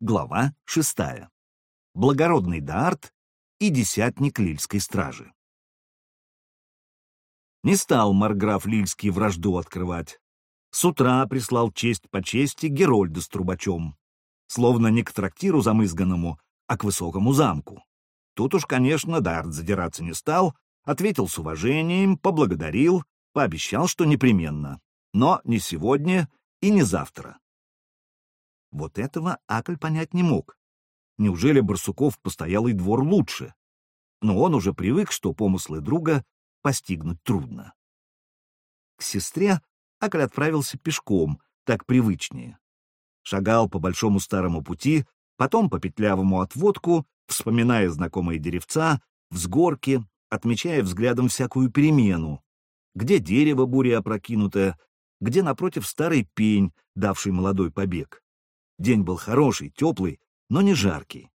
Глава шестая. Благородный Даарт и десятник Лильской стражи. Не стал Марграф Лильский вражду открывать. С утра прислал честь по чести Герольда с трубачом. Словно не к трактиру замызганному, а к высокому замку. Тут уж, конечно, Даарт задираться не стал, ответил с уважением, поблагодарил, пообещал, что непременно. Но не сегодня и не завтра. Вот этого Акль понять не мог. Неужели Барсуков постоялый двор лучше? Но он уже привык, что помыслы друга постигнуть трудно. К сестре Акль отправился пешком, так привычнее. Шагал по большому старому пути, потом по петлявому отводку, вспоминая знакомые деревца, взгорки, отмечая взглядом всякую перемену. Где дерево буря опрокинутое, где напротив старый пень, давший молодой побег. День был хороший, теплый, но не жаркий.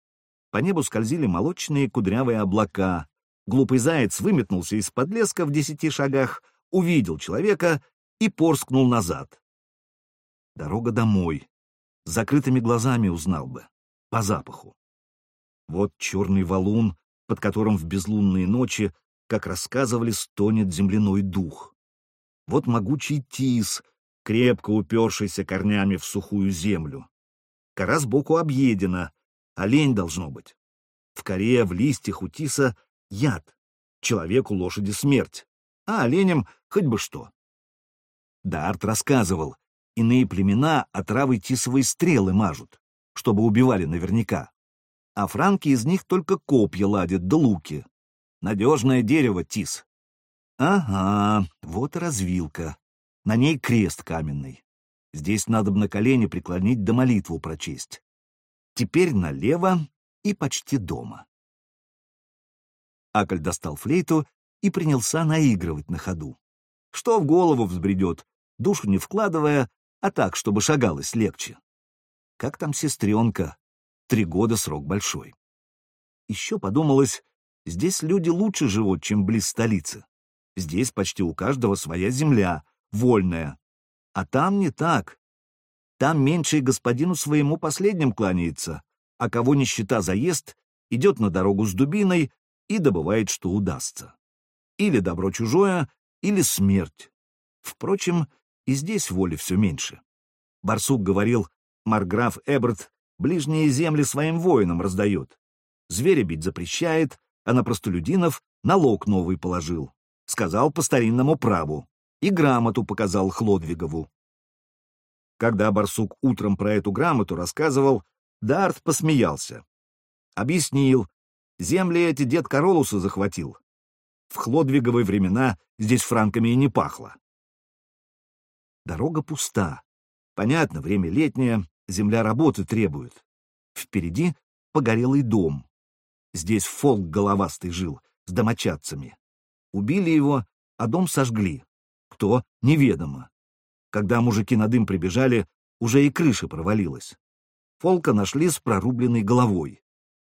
По небу скользили молочные кудрявые облака. Глупый заяц выметнулся из-под леска в десяти шагах, увидел человека и порскнул назад. Дорога домой. С закрытыми глазами узнал бы. По запаху. Вот черный валун, под которым в безлунные ночи, как рассказывали, стонет земляной дух. Вот могучий тис, крепко упершийся корнями в сухую землю. Кора сбоку объедена, олень должно быть. В коре, в листьях у тиса яд. Человеку лошади смерть, а оленям хоть бы что. Дарт рассказывал, иные племена отравой тисовой стрелы мажут, чтобы убивали наверняка. А франки из них только копья ладят да луки. Надежное дерево тис. Ага, вот развилка. На ней крест каменный. Здесь надо бы на колени преклонить да молитву прочесть. Теперь налево и почти дома. Акль достал флейту и принялся наигрывать на ходу. Что в голову взбредет, душу не вкладывая, а так, чтобы шагалось легче. Как там сестренка? Три года срок большой. Еще подумалось, здесь люди лучше живут, чем близ столицы. Здесь почти у каждого своя земля, вольная, а там не так. Там меньший господину своему последним кланяется, а кого не счета заезд, идет на дорогу с дубиной и добывает, что удастся. Или добро чужое, или смерть. Впрочем, и здесь воли все меньше. Барсук говорил, Марграф Эберт ближние земли своим воинам раздает. Зверя бить запрещает, а на простолюдинов налог новый положил. Сказал по старинному праву и грамоту показал Хлодвигову. Когда барсук утром про эту грамоту рассказывал, Дарт посмеялся. Объяснил, земли эти дед Королуса захватил. В Хлодвиговые времена здесь франками и не пахло. Дорога пуста. Понятно, время летнее, земля работы требует. Впереди погорелый дом. Здесь фолк головастый жил, с домочадцами. Убили его, а дом сожгли. Кто — неведомо. Когда мужики на дым прибежали, уже и крыша провалилась. Фолка нашли с прорубленной головой.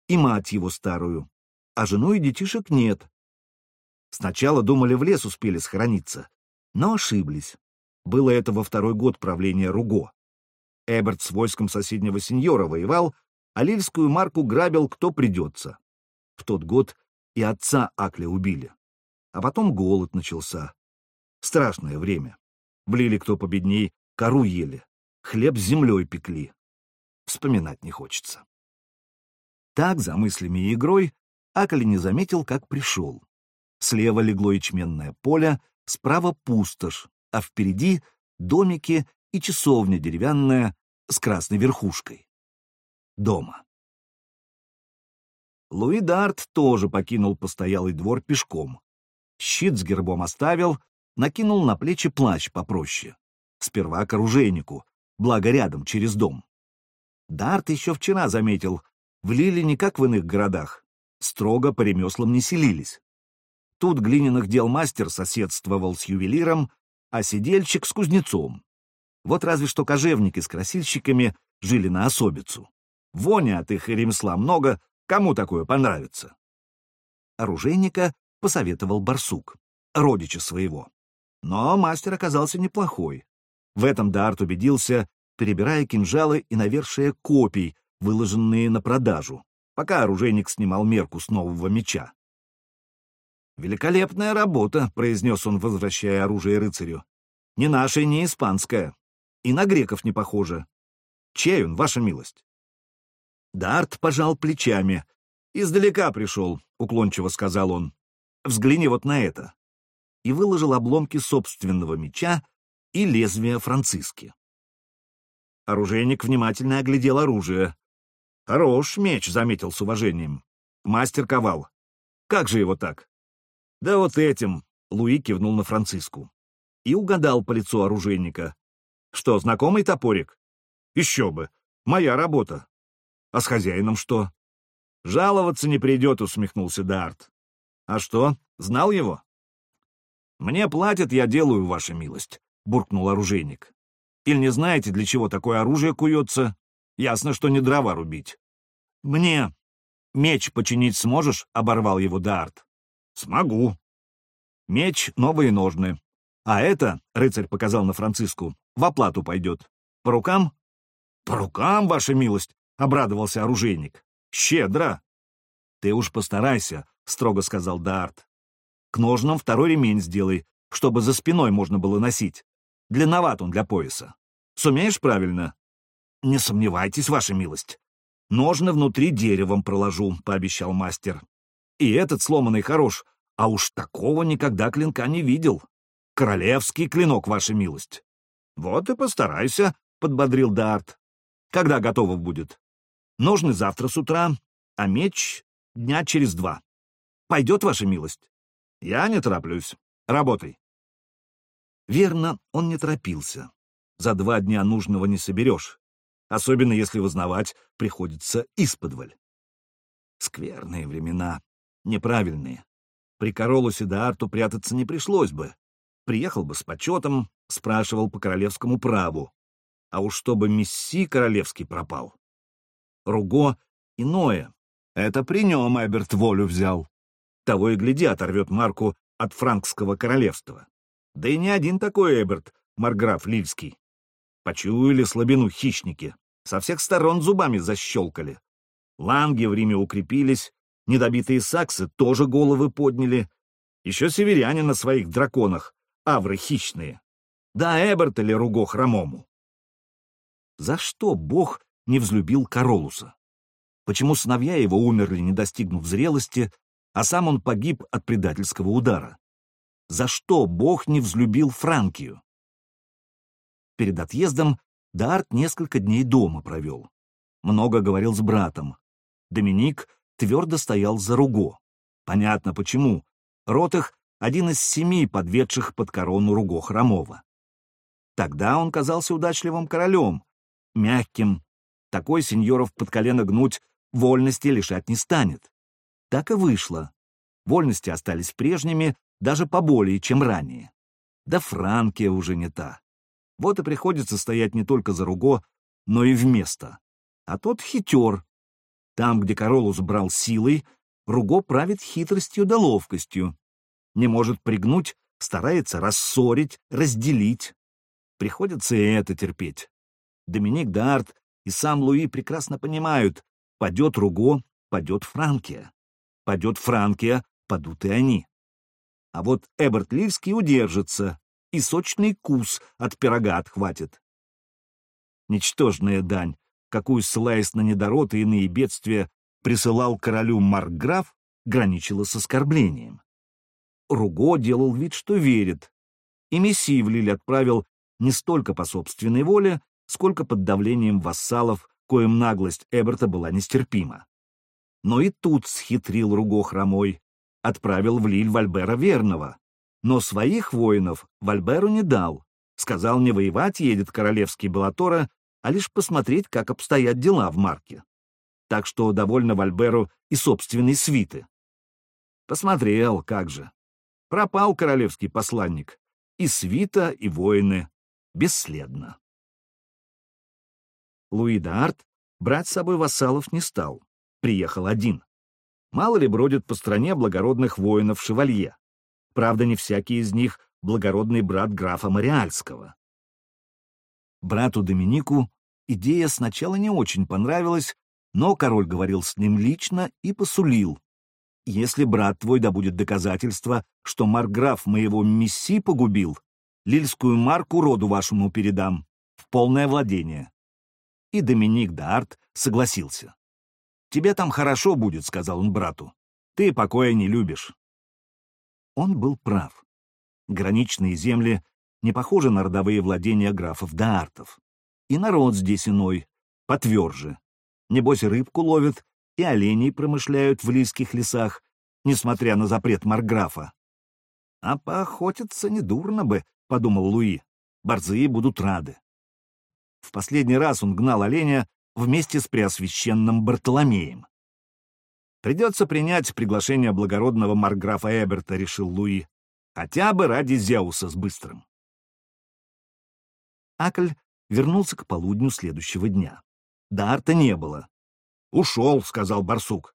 И мать его старую. А жену и детишек нет. Сначала думали, в лес успели схорониться, но ошиблись. Было это во второй год правления Руго. Эберт с войском соседнего сеньора воевал, а лильскую марку грабил кто придется. В тот год и отца Акля убили. А потом голод начался. Страшное время. Блили кто победней, кору ели, хлеб с землей пекли. Вспоминать не хочется. Так, за мыслями и игрой, Акали не заметил, как пришел. Слева легло ячменное поле, справа пустошь, а впереди домики и часовня деревянная с красной верхушкой. Дома. Луи Дарт тоже покинул постоялый двор пешком. Щит с гербом оставил, накинул на плечи плащ попроще. Сперва к оружейнику, благо рядом, через дом. Дарт еще вчера заметил, в Лиле не как в иных городах, строго по ремеслам не селились. Тут глиняных дел мастер соседствовал с ювелиром, а сидельщик с кузнецом. Вот разве что кожевники с красильщиками жили на особицу. Воня от их ремесла много, кому такое понравится? Оружейника посоветовал барсук, родича своего. Но мастер оказался неплохой. В этом Дарт убедился, перебирая кинжалы и навершие копий, выложенные на продажу, пока оружейник снимал мерку с нового меча. «Великолепная работа», — произнес он, возвращая оружие рыцарю. «Не наша и не испанская. И на греков не похоже. Чей он, ваша милость?» Дарт пожал плечами. «Издалека пришел», — уклончиво сказал он. «Взгляни вот на это». И выложил обломки собственного меча и лезвия Франциски. Оружейник внимательно оглядел оружие. «Хорош меч», — заметил с уважением. «Мастер ковал. Как же его так?» «Да вот этим», — Луи кивнул на Франциску. И угадал по лицу оружейника. «Что, знакомый топорик?» «Еще бы! Моя работа!» «А с хозяином что?» «Жаловаться не придет», — усмехнулся Дарт. «А что, знал его?» «Мне платят, я делаю, ваша милость», — буркнул оружейник. «Или не знаете, для чего такое оружие куется? Ясно, что не дрова рубить». «Мне меч починить сможешь?» — оборвал его Дарт. «Смогу». «Меч, новые ножны. А это, — рыцарь показал на Франциску, — в оплату пойдет. По рукам?» «По рукам, ваша милость», — обрадовался оружейник. «Щедро». «Ты уж постарайся», — строго сказал Дарт. «К ножнам второй ремень сделай, чтобы за спиной можно было носить. Длинноват он для пояса. Сумеешь правильно?» «Не сомневайтесь, ваша милость. Ножны внутри деревом проложу», — пообещал мастер. И этот сломанный хорош, а уж такого никогда клинка не видел. Королевский клинок, ваша милость. Вот и постарайся, — подбодрил Дарт. Когда готово будет? Ножны завтра с утра, а меч дня через два. Пойдет, ваша милость? Я не тороплюсь. Работай. Верно, он не торопился. За два дня нужного не соберешь, особенно если вознавать приходится исподволь. Скверные времена неправильные. При Королусе да Арту прятаться не пришлось бы. Приехал бы с почетом, спрашивал по королевскому праву. А уж чтобы месси королевский пропал. Руго иное. Это при нем Эберт волю взял. Того и гляди, оторвет Марку от франкского королевства. Да и не один такой Эберт, Марграф Лильский. Почуяли слабину хищники, со всех сторон зубами защелкали. Ланги в Риме укрепились, Недобитые саксы тоже головы подняли. Еще северяне на своих драконах, авры хищные. Да Эберт или Руго хромому. За что бог не взлюбил Королуса? Почему сыновья его умерли, не достигнув зрелости, а сам он погиб от предательского удара? За что бог не взлюбил Франкию? Перед отъездом Дарт несколько дней дома провел. Много говорил с братом. Доминик твердо стоял за Руго. Понятно почему. Ротых — один из семи подведших под корону Руго Хромова. Тогда он казался удачливым королем, мягким. Такой сеньоров под колено гнуть вольности лишать не станет. Так и вышло. Вольности остались прежними, даже поболее, чем ранее. Да Франкия уже не та. Вот и приходится стоять не только за Руго, но и вместо. А тот хитер, там, где Королус брал силой, Руго правит хитростью да ловкостью. Не может пригнуть, старается рассорить, разделить. Приходится и это терпеть. Доминик Д'Арт и сам Луи прекрасно понимают, падет Руго, падет Франкия. Падет Франкия, падут и они. А вот Эберт Ливский удержится, и сочный кус от пирога отхватит. Ничтожная дань, какую, ссылаясь на недород и иные бедствия, присылал королю Маркграф, граничила с оскорблением. Руго делал вид, что верит, и мессии в Лиль отправил не столько по собственной воле, сколько под давлением вассалов, коим наглость Эберта была нестерпима. Но и тут схитрил Руго хромой, отправил в Лиль Вальбера Верного, но своих воинов Вальберу не дал, сказал, не воевать едет королевский Балатора, а лишь посмотреть, как обстоят дела в Марке. Так что довольно Вальберу и собственной свиты. Посмотрел, как же. Пропал королевский посланник. И свита, и воины. Бесследно. Луи д'Арт брать с собой вассалов не стал. Приехал один. Мало ли бродит по стране благородных воинов-шевалье. Правда, не всякий из них благородный брат графа Мариальского. Брату Доминику идея сначала не очень понравилась, Но король говорил с ним лично и посулил. Если брат твой добудет доказательства, что марграф моего месси погубил, лильскую марку роду вашему передам, в полное владение. И Доминик Д'Арт согласился. «Тебе там хорошо будет», — сказал он брату. «Ты покоя не любишь». Он был прав. Граничные земли не похожи на родовые владения графов Д'Артов. И народ здесь иной, потверже. Небось, рыбку ловят и оленей промышляют в лийских лесах, несмотря на запрет Марграфа. «А поохотиться недурно бы», — подумал Луи. «Борзые будут рады». В последний раз он гнал оленя вместе с преосвященным Бартоломеем. «Придется принять приглашение благородного Марграфа Эберта», — решил Луи. «Хотя бы ради Зеуса с Быстрым». Акль вернулся к полудню следующего дня. Дарта не было. «Ушел», — сказал барсук.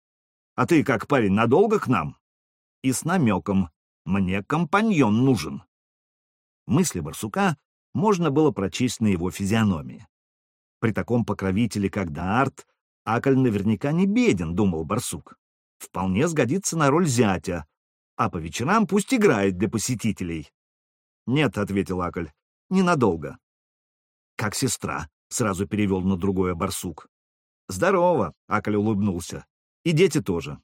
«А ты как, парень, надолго к нам?» И с намеком «Мне компаньон нужен». Мысли барсука можно было прочесть на его физиономии. При таком покровителе, как Даарт, Акль наверняка не беден, думал барсук. Вполне сгодится на роль зятя, а по вечерам пусть играет для посетителей. «Нет», — ответил Акль, — «ненадолго». «Как сестра», — сразу перевел на другое барсук. «Здорово», — Акль улыбнулся. «И дети тоже».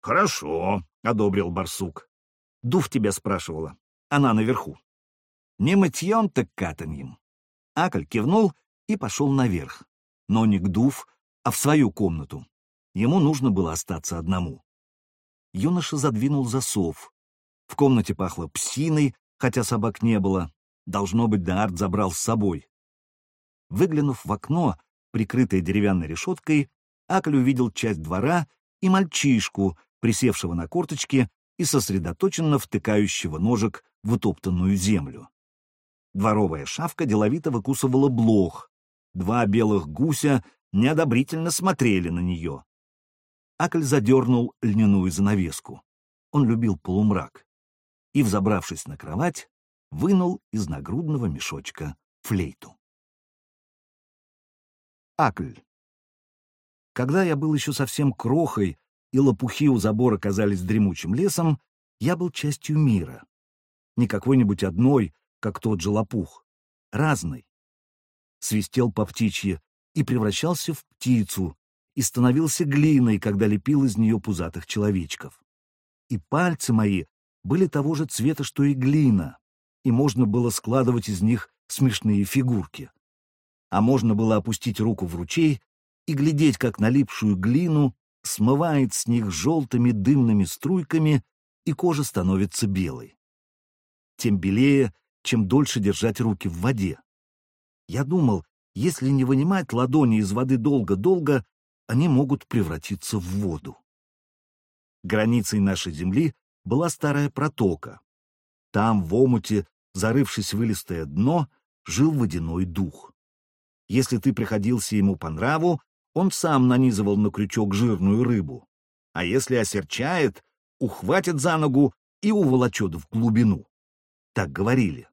«Хорошо», — одобрил барсук. «Дув тебя спрашивала. Она наверху». «Не мытьем, так катаньем». Акль кивнул и пошел наверх. Но не к Дув, а в свою комнату. Ему нужно было остаться одному. Юноша задвинул засов. В комнате пахло псиной, хотя собак не было. Должно быть, Даарт забрал с собой. Выглянув в окно, прикрытое деревянной решеткой, Акль увидел часть двора и мальчишку, присевшего на корточки и сосредоточенно втыкающего ножик в утоптанную землю. Дворовая шавка деловито выкусывала блох. Два белых гуся неодобрительно смотрели на нее. Акль задернул льняную занавеску. Он любил полумрак. И, взобравшись на кровать, вынул из нагрудного мешочка флейту. Акль. Когда я был еще совсем крохой, и лопухи у забора казались дремучим лесом, я был частью мира. Не какой-нибудь одной, как тот же лопух, разной. Свистел по птичье и превращался в птицу, и становился глиной, когда лепил из нее пузатых человечков. И пальцы мои были того же цвета, что и глина, и можно было складывать из них смешные фигурки а можно было опустить руку в ручей и глядеть, как налипшую глину смывает с них желтыми дымными струйками, и кожа становится белой. Тем белее, чем дольше держать руки в воде. Я думал, если не вынимать ладони из воды долго-долго, они могут превратиться в воду. Границей нашей земли была старая протока. Там, в омуте, зарывшись в илистое дно, жил водяной дух. Если ты приходился ему по нраву, он сам нанизывал на крючок жирную рыбу. А если осерчает, ухватит за ногу и уволочет в глубину. Так говорили.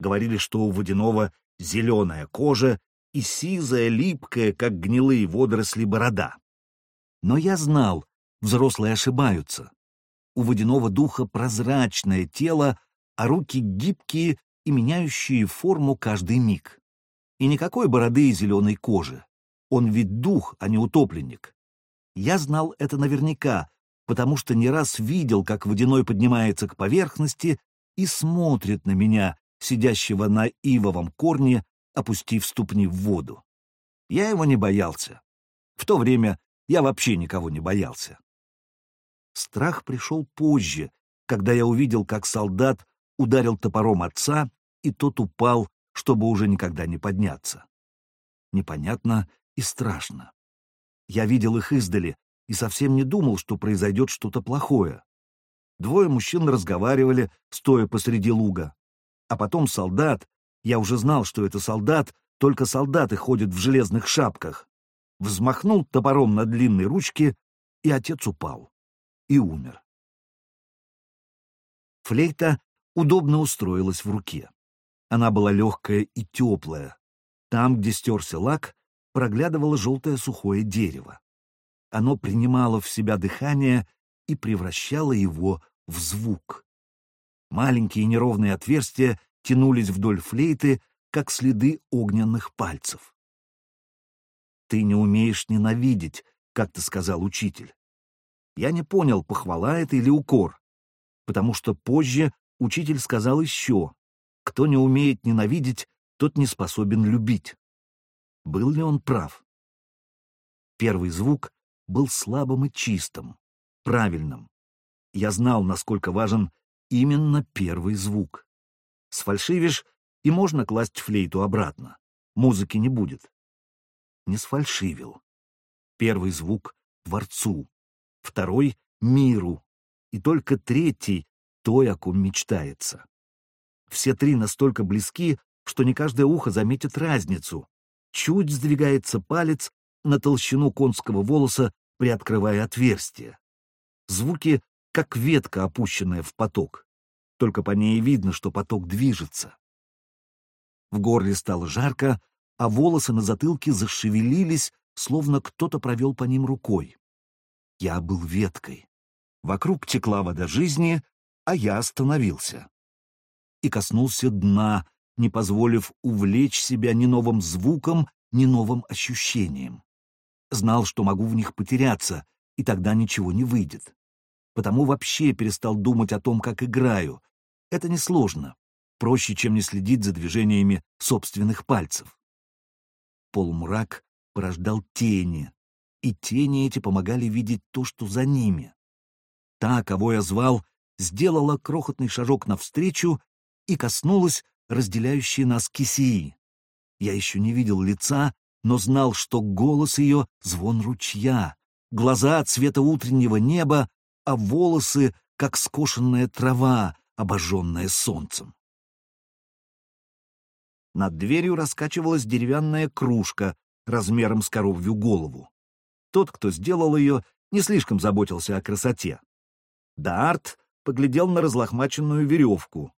Говорили, что у водяного зеленая кожа и сизая, липкая, как гнилые водоросли, борода. Но я знал, взрослые ошибаются. У водяного духа прозрачное тело, а руки гибкие и меняющие форму каждый миг. И никакой бороды и зеленой кожи. Он ведь дух, а не утопленник. Я знал это наверняка, потому что не раз видел, как водяной поднимается к поверхности и смотрит на меня, сидящего на ивовом корне, опустив ступни в воду. Я его не боялся. В то время я вообще никого не боялся. Страх пришел позже, когда я увидел, как солдат ударил топором отца, и тот упал, чтобы уже никогда не подняться. Непонятно и страшно. Я видел их издали и совсем не думал, что произойдет что-то плохое. Двое мужчин разговаривали, стоя посреди луга. А потом солдат, я уже знал, что это солдат, только солдаты ходят в железных шапках, взмахнул топором на длинной ручке, и отец упал. И умер. Флейта удобно устроилась в руке. Она была легкая и теплая. Там, где стерся лак, проглядывало желтое сухое дерево. Оно принимало в себя дыхание и превращало его в звук. Маленькие неровные отверстия тянулись вдоль флейты, как следы огненных пальцев. «Ты не умеешь ненавидеть», — как-то сказал учитель. Я не понял, похвала это или укор, потому что позже учитель сказал еще, кто не умеет ненавидеть, тот не способен любить. Был ли он прав? Первый звук был слабым и чистым, правильным. Я знал, насколько важен именно первый звук. Сфальшивишь, и можно класть флейту обратно. Музыки не будет. Не сфальшивил. Первый звук — Творцу, второй — миру, и только третий — той, о ком мечтается. Все три настолько близки, что не каждое ухо заметит разницу. Чуть сдвигается палец на толщину конского волоса, приоткрывая отверстие. Звуки, как ветка, опущенная в поток. Только по ней видно, что поток движется. В горле стало жарко, а волосы на затылке зашевелились, словно кто-то провел по ним рукой. Я был веткой. Вокруг текла вода жизни, а я остановился. И коснулся дна, не позволив увлечь себя ни новым звуком, ни новым ощущением. Знал, что могу в них потеряться, и тогда ничего не выйдет. Потому вообще перестал думать о том, как играю. Это несложно. Проще, чем не следить за движениями собственных пальцев. Полумрак порождал тени, и тени эти помогали видеть то, что за ними. Та, кого я звал, сделала крохотный шажок навстречу и коснулась разделяющей нас кисии. Я еще не видел лица, но знал, что голос ее — звон ручья, глаза — цвета утреннего неба, а волосы — как скошенная трава, обожженная солнцем. Над дверью раскачивалась деревянная кружка размером с коровью голову. Тот, кто сделал ее, не слишком заботился о красоте. Д'Арт поглядел на разлохмаченную веревку.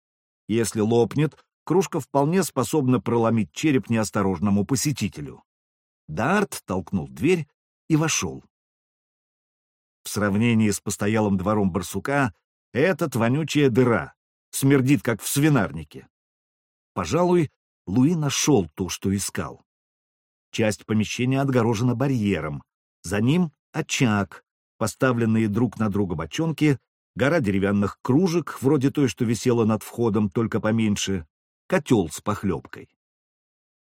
Если лопнет, кружка вполне способна проломить череп неосторожному посетителю. Дарт толкнул дверь и вошел. В сравнении с постоялым двором барсука, этот вонючая дыра смердит, как в свинарнике. Пожалуй, Луи нашел то, что искал. Часть помещения отгорожена барьером. За ним очаг, поставленные друг на друга бочонки, гора деревянных кружек, вроде той, что висела над входом, только поменьше, котел с похлебкой.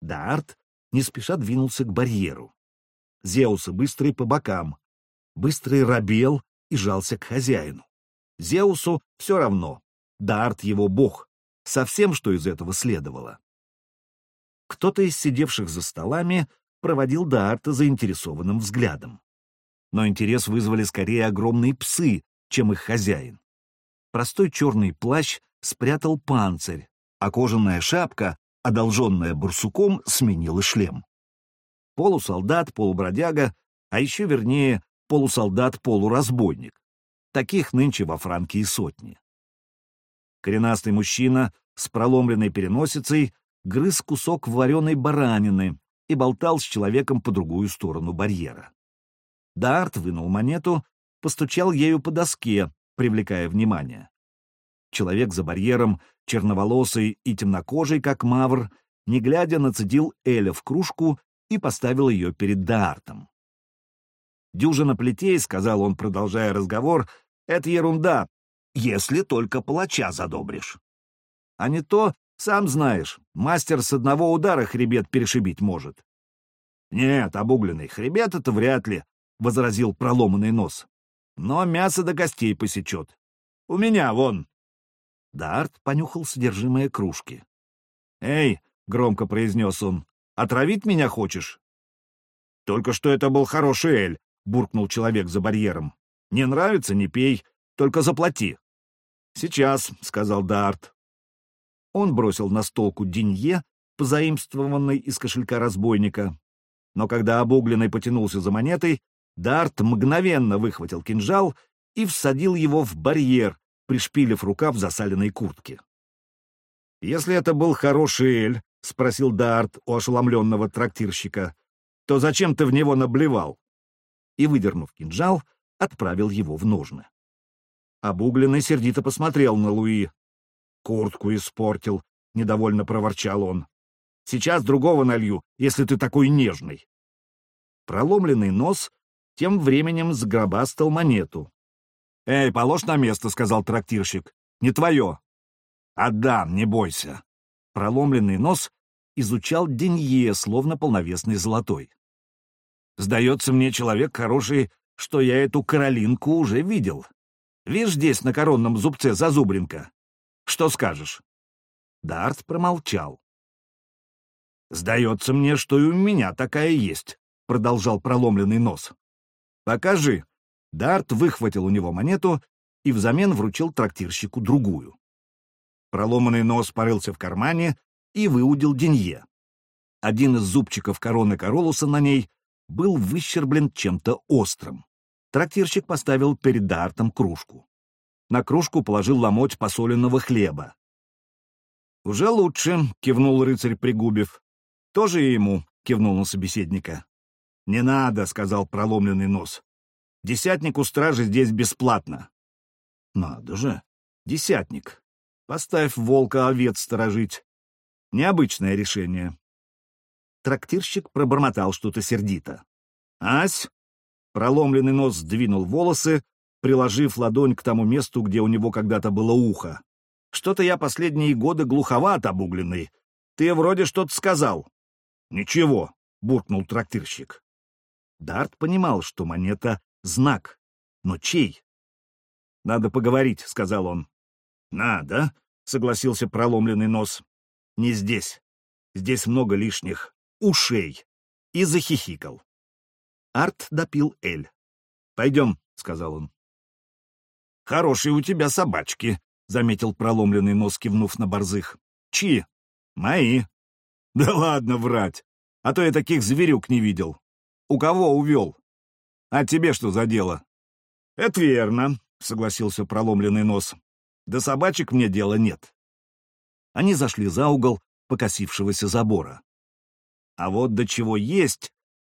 Дарт не спеша двинулся к барьеру. Зеусы быстрый по бокам. Быстрый робел и жался к хозяину. Зеусу все равно. Дарт его бог. Совсем, что из этого следовало. Кто-то из сидевших за столами проводил Даарта заинтересованным взглядом. Но интерес вызвали скорее огромные псы, чем их хозяин. Простой черный плащ спрятал панцирь, а кожаная шапка, одолженная барсуком, сменила шлем. Полусолдат, полубродяга, а еще вернее полусолдат-полуразбойник. Таких нынче во Франкии сотни. Коренастый мужчина с проломленной переносицей грыз кусок вареной баранины и болтал с человеком по другую сторону барьера. Дарт вынул монету, постучал ею по доске, привлекая внимание. Человек за барьером, черноволосый и темнокожий, как мавр, не глядя, нацедил Эля в кружку и поставил ее перед Даартом. «Дюжина плетей», — сказал он, продолжая разговор, — «это ерунда, если только палача задобришь. А не то, сам знаешь, мастер с одного удара хребет перешибить может». «Нет, обугленный хребет — это вряд ли», — возразил проломанный нос. «Но мясо до костей посечет. У меня, вон, Дарт понюхал содержимое кружки. «Эй!» — громко произнес он. «Отравить меня хочешь?» «Только что это был хороший эль», — буркнул человек за барьером. «Не нравится — не пей, только заплати». «Сейчас», — сказал Дарт. Он бросил на столку денье, позаимствованный из кошелька разбойника. Но когда обугленный потянулся за монетой, Дарт мгновенно выхватил кинжал и всадил его в барьер, пришпилив рукав засаленной куртки. «Если это был хороший эль», — спросил Дарт у ошеломленного трактирщика, то зачем ты в него наблевал?» И, выдернув кинжал, отправил его в ножны. Обугленный сердито посмотрел на Луи. «Куртку испортил», — недовольно проворчал он. «Сейчас другого налью, если ты такой нежный». Проломленный нос тем временем сгробастал монету. «Эй, положь на место», — сказал трактирщик. «Не твое». «Отдам, не бойся». Проломленный нос изучал денье, словно полновесный золотой. «Сдается мне человек хороший, что я эту Каролинку уже видел. Видишь здесь на коронном зубце зазубринка? Что скажешь?» Дарт промолчал. «Сдается мне, что и у меня такая есть», — продолжал проломленный нос. «Покажи». Дарт выхватил у него монету и взамен вручил трактирщику другую. Проломанный нос порылся в кармане и выудил денье. Один из зубчиков короны Королуса на ней был выщерблен чем-то острым. Трактирщик поставил перед Дартом кружку. На кружку положил ломоть посоленного хлеба. «Уже лучше», — кивнул рыцарь Пригубев. «Тоже ему», — кивнул на собеседника. «Не надо», — сказал проломленный нос. «Десятник у стражи здесь бесплатно». «Надо же, десятник. Поставь волка овец сторожить. Необычное решение». Трактирщик пробормотал что-то сердито. «Ась!» Проломленный нос сдвинул волосы, приложив ладонь к тому месту, где у него когда-то было ухо. «Что-то я последние годы глуховат обугленный. Ты вроде что-то сказал». «Ничего», — буркнул трактирщик. Дарт понимал, что монета — знак. Но чей? «Надо поговорить», — сказал он. «Надо», — согласился проломленный нос. «Не здесь. Здесь много лишних ушей». И захихикал. Арт допил Эль. «Пойдем», — сказал он. «Хорошие у тебя собачки», — заметил проломленный нос, кивнув на борзых. «Чьи?» «Мои». «Да ладно врать, а то я таких зверюк не видел. У кого увел? А тебе что за дело? Это верно, согласился проломленный нос. До собачек мне дела нет. Они зашли за угол покосившегося забора. А вот до чего есть,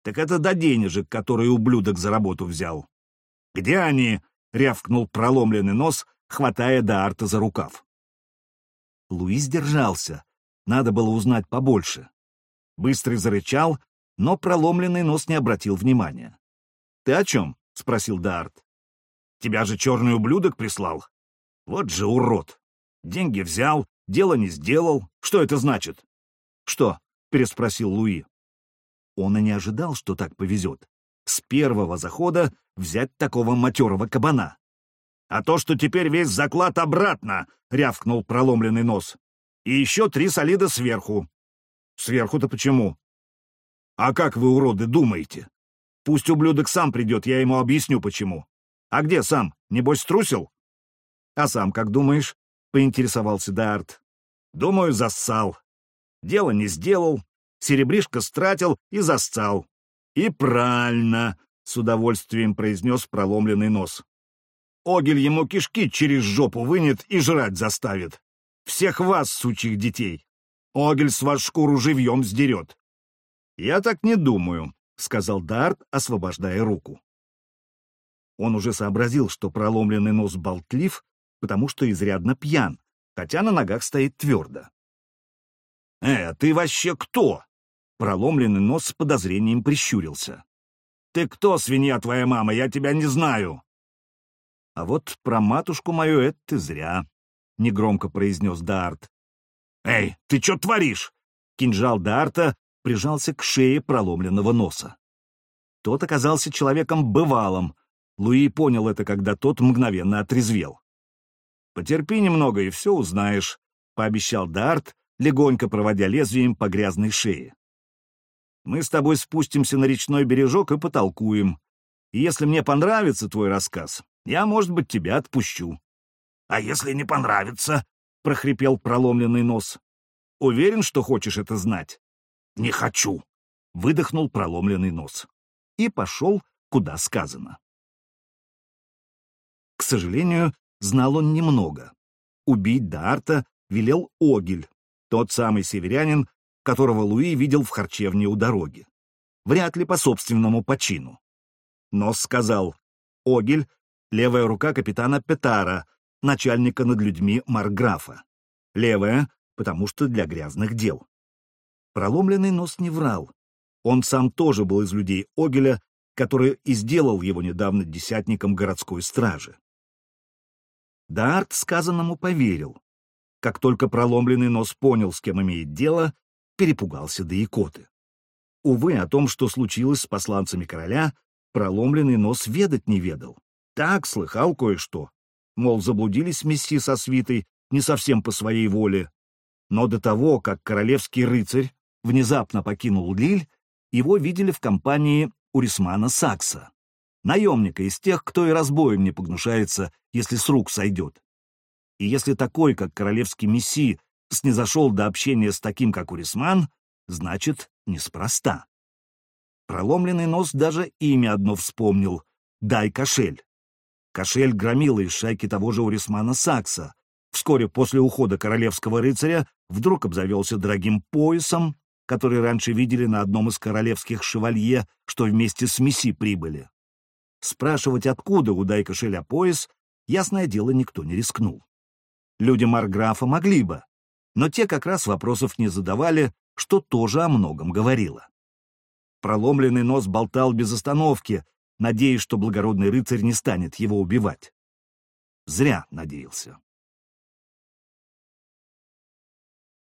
так это до денежек, которые ублюдок за работу взял. Где они? рявкнул проломленный нос, хватая Даарта за рукав. Луис держался. Надо было узнать побольше. Быстрый зарычал, но проломленный нос не обратил внимания. «Ты о чем?» — спросил Дарт. «Тебя же черный ублюдок прислал. Вот же урод! Деньги взял, дело не сделал. Что это значит?» «Что?» — переспросил Луи. Он и не ожидал, что так повезет. С первого захода взять такого матерого кабана. «А то, что теперь весь заклад обратно!» — рявкнул проломленный нос. «И еще три солида сверху». «Сверху-то почему?» А как вы, уроды, думаете? Пусть ублюдок сам придет, я ему объясню, почему. А где сам? Небось, струсил? А сам как думаешь? Поинтересовался Дарт. Думаю, зассал. Дело не сделал, серебришко стратил и зассал. И правильно, с удовольствием произнес проломленный нос. Огель ему кишки через жопу вынет и жрать заставит. Всех вас, сучьих детей. Огель с вас шкуру живьем сдерет. «Я так не думаю», — сказал Дарт, освобождая руку. Он уже сообразил, что проломленный нос болтлив, потому что изрядно пьян, хотя на ногах стоит твердо. «Э, ты вообще кто?» Проломленный нос с подозрением прищурился. «Ты кто, свинья твоя мама? Я тебя не знаю!» «А вот про матушку мою это ты зря», — негромко произнес Дарт. «Эй, ты что творишь?» Кинжал Дарта прижался к шее проломленного носа. Тот оказался человеком бывалым. Луи понял это, когда тот мгновенно отрезвел. «Потерпи немного, и все узнаешь», — пообещал Дарт, легонько проводя лезвием по грязной шее. «Мы с тобой спустимся на речной бережок и потолкуем. И если мне понравится твой рассказ, я, может быть, тебя отпущу». «А если не понравится?» — прохрипел проломленный нос. «Уверен, что хочешь это знать?» «Не хочу!» — выдохнул проломленный нос. И пошел, куда сказано. К сожалению, знал он немного. Убить Дарта велел Огель, тот самый северянин, которого Луи видел в харчевне у дороги. вряд ли по собственному почину. Нос сказал «Огель — левая рука капитана Петара, начальника над людьми Марграфа. Левая, потому что для грязных дел». Проломленный нос не врал. Он сам тоже был из людей Огеля, который и сделал его недавно десятником городской стражи. Д'Арт сказанному поверил. Как только проломленный нос понял, с кем имеет дело, перепугался до икоты. Увы, о том, что случилось с посланцами короля, проломленный нос ведать не ведал. Так, слыхал кое-что. Мол, заблудились месси со свитой не совсем по своей воле. Но до того, как королевский рыцарь внезапно покинул Лиль, его видели в компании Урисмана Сакса, наемника из тех, кто и разбоем не погнушается, если с рук сойдет. И если такой, как королевский месси, снизошел до общения с таким, как Урисман, значит, неспроста. Проломленный нос даже имя одно вспомнил — Дай Кошель. Кошель громила из шайки того же Урисмана Сакса. Вскоре после ухода королевского рыцаря вдруг обзавелся дорогим поясом, который раньше видели на одном из королевских шевалье, что вместе с Месси прибыли. Спрашивать, откуда у Дай Кошеля пояс, ясное дело, никто не рискнул. Люди Марграфа могли бы, но те как раз вопросов не задавали, что тоже о многом говорило. Проломленный нос болтал без остановки, надеясь, что благородный рыцарь не станет его убивать. Зря надеялся.